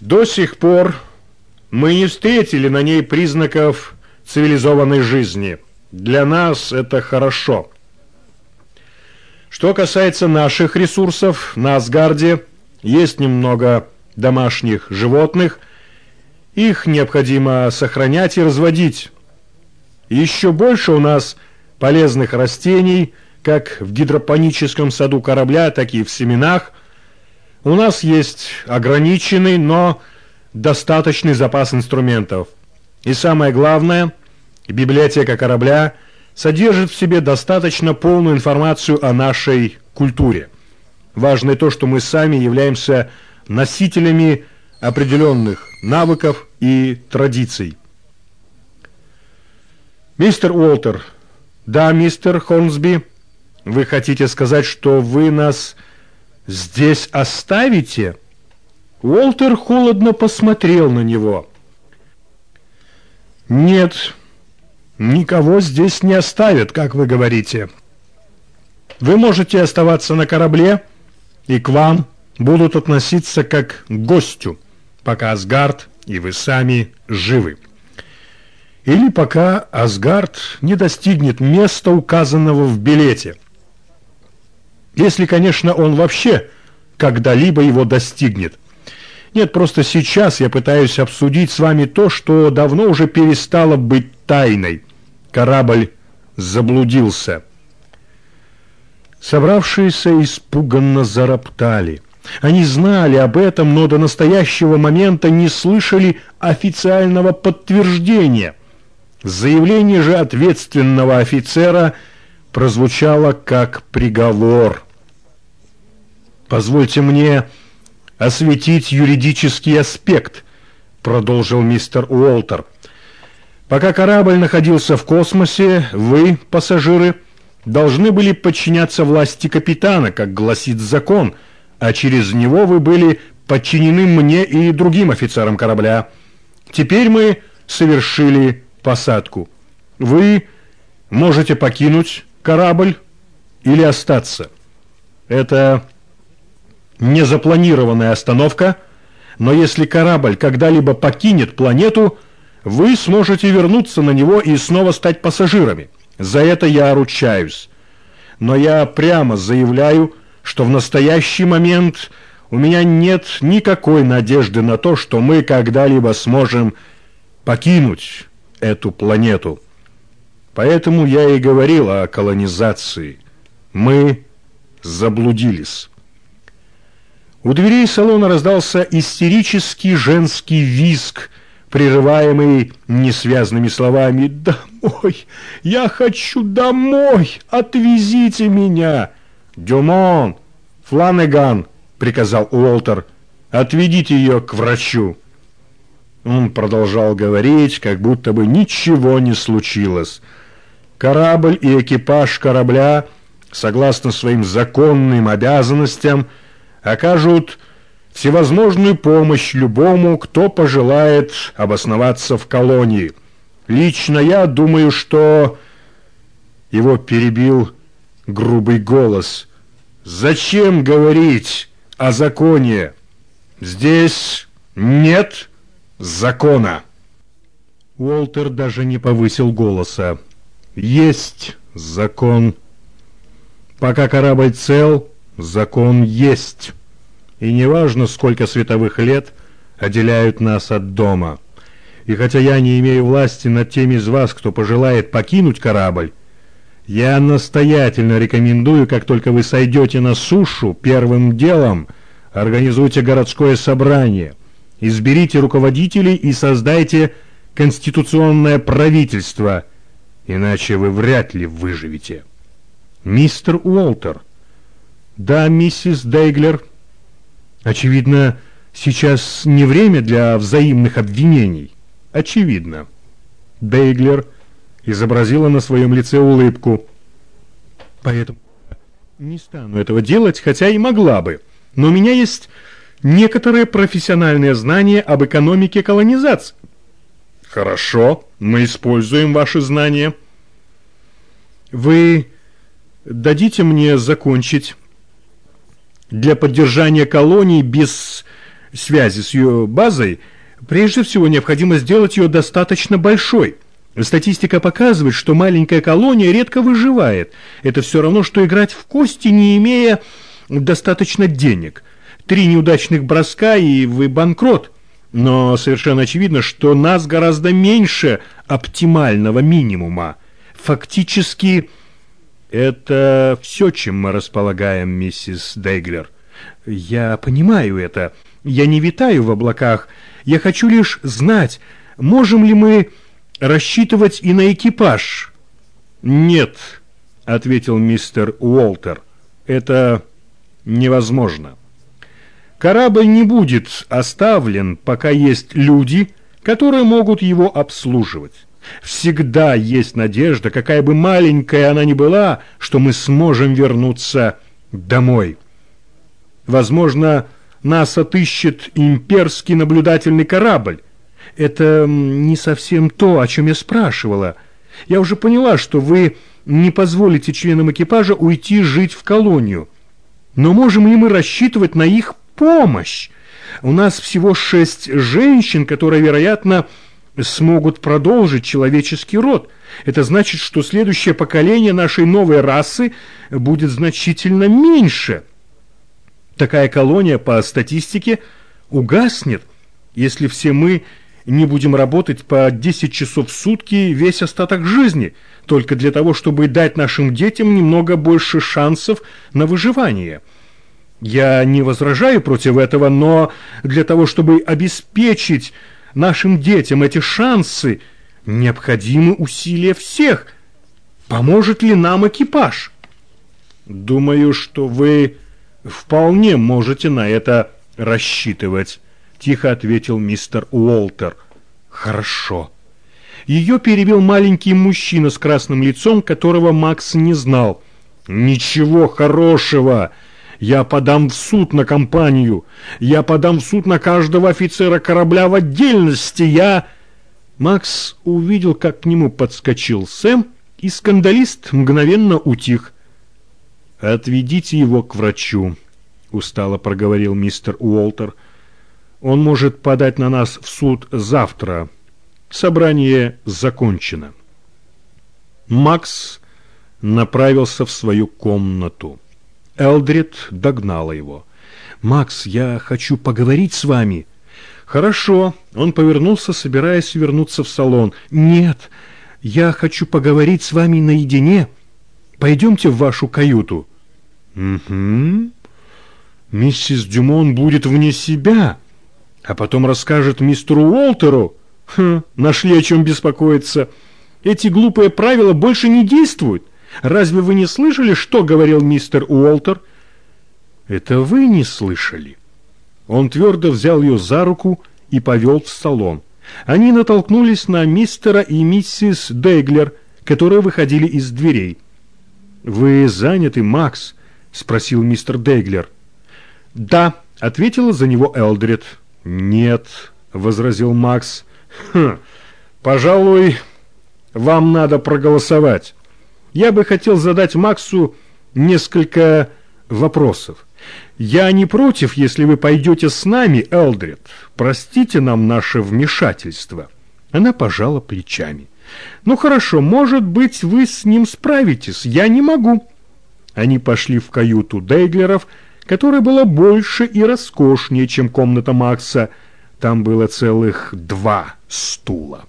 До сих пор мы не встретили на ней признаков цивилизованной жизни. Для нас это хорошо. Что касается наших ресурсов, на Асгарде есть немного домашних животных. Их необходимо сохранять и разводить. Еще больше у нас полезных растений, как в гидропоническом саду корабля, так и в семенах. У нас есть ограниченный, но достаточный запас инструментов. И самое главное, библиотека корабля содержит в себе достаточно полную информацию о нашей культуре. Важно и то, что мы сами являемся носителями определенных навыков и традиций. Мистер Уолтер, да, мистер Холмсби, вы хотите сказать, что вы нас здесь оставите? Уолтер холодно посмотрел на него. Нет, никого здесь не оставят, как вы говорите. Вы можете оставаться на корабле, и к вам будут относиться как к гостю, пока Асгард и вы сами живы. Или пока Асгард не достигнет места, указанного в билете. Если, конечно, он вообще когда-либо его достигнет. Нет, просто сейчас я пытаюсь обсудить с вами то, что давно уже перестало быть тайной. Корабль заблудился. Собравшиеся испуганно зароптали. Они знали об этом, но до настоящего момента не слышали официального подтверждения. Заявление же ответственного офицера прозвучало как приговор. «Позвольте мне осветить юридический аспект», продолжил мистер Уолтер. «Пока корабль находился в космосе, вы, пассажиры, должны были подчиняться власти капитана, как гласит закон – а через него вы были подчинены мне и другим офицерам корабля. Теперь мы совершили посадку. Вы можете покинуть корабль или остаться. Это незапланированная остановка, но если корабль когда-либо покинет планету, вы сможете вернуться на него и снова стать пассажирами. За это я ручаюсь. Но я прямо заявляю, что в настоящий момент у меня нет никакой надежды на то, что мы когда-либо сможем покинуть эту планету. Поэтому я и говорил о колонизации. Мы заблудились. У дверей салона раздался истерический женский визг, прерываемый несвязными словами «Домой! Я хочу домой! Отвезите меня!» «Дюмон! Фланеган!» — приказал Уолтер. «Отведите ее к врачу!» Он продолжал говорить, как будто бы ничего не случилось. Корабль и экипаж корабля, согласно своим законным обязанностям, окажут всевозможную помощь любому, кто пожелает обосноваться в колонии. Лично я думаю, что... Его перебил грубый голос. Зачем говорить о законе? Здесь нет закона. Уолтер даже не повысил голоса. Есть закон. Пока корабль цел, закон есть. И неважно, сколько световых лет отделяют нас от дома. И хотя я не имею власти над теми из вас, кто пожелает покинуть корабль, я настоятельно рекомендую, как только вы сойдете на сушу, первым делом организуйте городское собрание, изберите руководителей и создайте конституционное правительство, иначе вы вряд ли выживете. Мистер Уолтер. Да, миссис Дейглер. Очевидно, сейчас не время для взаимных обвинений. Очевидно. Дейглер изобразила на своем лице улыбку. Поэтому не стану этого делать, хотя и могла бы. Но у меня есть некоторые профессиональные знания об экономике колонизации. Хорошо, мы используем ваши знания. Вы дадите мне закончить для поддержания колоний без связи с ее базой, прежде всего необходимо сделать ее достаточно большой. Статистика показывает, что маленькая колония редко выживает. Это все равно, что играть в кости, не имея достаточно денег. Три неудачных броска, и вы банкрот. Но совершенно очевидно, что нас гораздо меньше оптимального минимума. Фактически, это все, чем мы располагаем, миссис Дейглер. Я понимаю это. Я не витаю в облаках. Я хочу лишь знать, можем ли мы рассчитывать и на экипаж. Нет, ответил мистер Уолтер. Это невозможно. Корабль не будет оставлен, пока есть люди, которые могут его обслуживать. Всегда есть надежда, какая бы маленькая она ни была, что мы сможем вернуться домой. Возможно, нас отыщет имперский наблюдательный корабль. Это не совсем то, о чем я спрашивала. Я уже поняла, что вы не позволите членам экипажа уйти жить в колонию. Но можем ли мы рассчитывать на их помощь? У нас всего шесть женщин, которые, вероятно, смогут продолжить человеческий род. Это значит, что следующее поколение нашей новой расы будет значительно меньше. Такая колония, по статистике, угаснет, если все мы не будем работать по 10 часов в сутки весь остаток жизни, только для того, чтобы дать нашим детям немного больше шансов на выживание. Я не возражаю против этого, но для того, чтобы обеспечить нашим детям эти шансы, необходимы усилия всех. Поможет ли нам экипаж? Думаю, что вы вполне можете на это рассчитывать, тихо ответил мистер Уолтер. Хорошо. Ее перебил маленький мужчина с красным лицом, которого Макс не знал. Ничего хорошего. Я подам в суд на компанию. Я подам в суд на каждого офицера корабля в отдельности. Я... Макс увидел, как к нему подскочил Сэм, и скандалист мгновенно утих. «Отведите его к врачу», — устало проговорил мистер Уолтер. «Он может подать на нас в суд завтра. Собрание закончено». Макс направился в свою комнату. Элдрид догнала его. «Макс, я хочу поговорить с вами». «Хорошо». Он повернулся, собираясь вернуться в салон. «Нет, я хочу поговорить с вами наедине. Пойдемте в вашу каюту». «Угу. Миссис Дюмон будет вне себя, а потом расскажет мистеру Уолтеру. Хм, нашли о чем беспокоиться. Эти глупые правила больше не действуют». Разве вы не слышали, что говорил мистер Уолтер? Это вы не слышали. Он твердо взял ее за руку и повел в салон. Они натолкнулись на мистера и миссис Дейглер, которые выходили из дверей. «Вы заняты, Макс?» — спросил мистер Дейглер. «Да», — ответила за него Элдрид. «Нет», — возразил Макс. «Хм, пожалуй, вам надо проголосовать». Я бы хотел задать Максу несколько вопросов. Я не против, если вы пойдете с нами, Элдрид. Простите нам наше вмешательство. Она пожала плечами. Ну хорошо, может быть, вы с ним справитесь. Я не могу. Они пошли в каюту Дейглеров, которая была больше и роскошнее, чем комната Макса. Там было целых два стула.